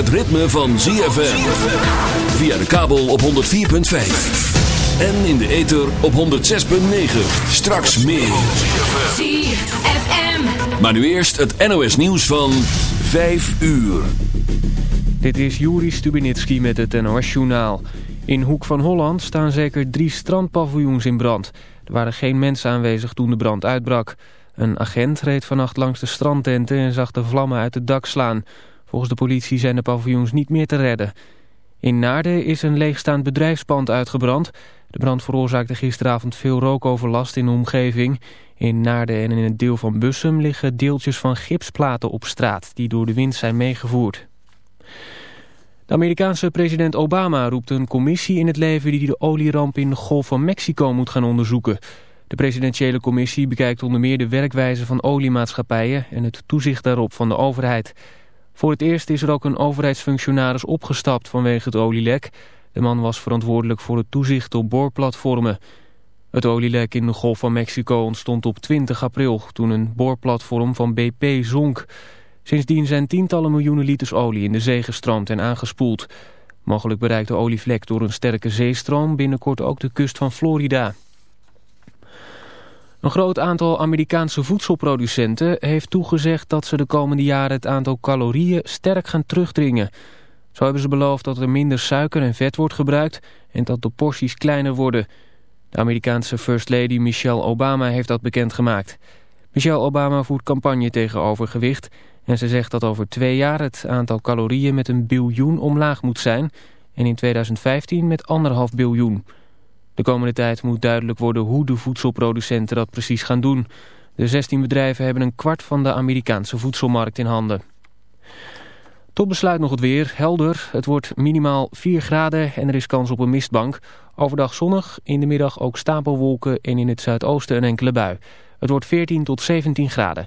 Het ritme van ZFM. Via de kabel op 104.5. En in de ether op 106.9. Straks meer. ZFM. Maar nu eerst het NOS nieuws van 5 uur. Dit is Juri Stubinitski met het NOS-journaal. In Hoek van Holland staan zeker drie strandpaviljoens in brand. Er waren geen mensen aanwezig toen de brand uitbrak. Een agent reed vannacht langs de strandtenten en zag de vlammen uit het dak slaan. Volgens de politie zijn de paviljoens niet meer te redden. In Naarden is een leegstaand bedrijfspand uitgebrand. De brand veroorzaakte gisteravond veel rookoverlast in de omgeving. In Naarden en in het deel van Bussum liggen deeltjes van gipsplaten op straat... die door de wind zijn meegevoerd. De Amerikaanse president Obama roept een commissie in het leven... die de olieramp in de Golf van Mexico moet gaan onderzoeken... De presidentiële commissie bekijkt onder meer de werkwijze van oliemaatschappijen en het toezicht daarop van de overheid. Voor het eerst is er ook een overheidsfunctionaris opgestapt vanwege het olielek. De man was verantwoordelijk voor het toezicht op boorplatformen. Het olielek in de Golf van Mexico ontstond op 20 april toen een boorplatform van BP zonk. Sindsdien zijn tientallen miljoenen liters olie in de zee gestroomd en aangespoeld. Mogelijk bereikt de olievlek door een sterke zeestroom binnenkort ook de kust van Florida. Een groot aantal Amerikaanse voedselproducenten heeft toegezegd dat ze de komende jaren het aantal calorieën sterk gaan terugdringen. Zo hebben ze beloofd dat er minder suiker en vet wordt gebruikt en dat de porties kleiner worden. De Amerikaanse First Lady Michelle Obama heeft dat bekendgemaakt. Michelle Obama voert campagne tegen overgewicht en ze zegt dat over twee jaar het aantal calorieën met een biljoen omlaag moet zijn en in 2015 met anderhalf biljoen. De komende tijd moet duidelijk worden hoe de voedselproducenten dat precies gaan doen. De 16 bedrijven hebben een kwart van de Amerikaanse voedselmarkt in handen. Tot besluit nog het weer. Helder. Het wordt minimaal 4 graden en er is kans op een mistbank. Overdag zonnig, in de middag ook stapelwolken en in het zuidoosten een enkele bui. Het wordt 14 tot 17 graden.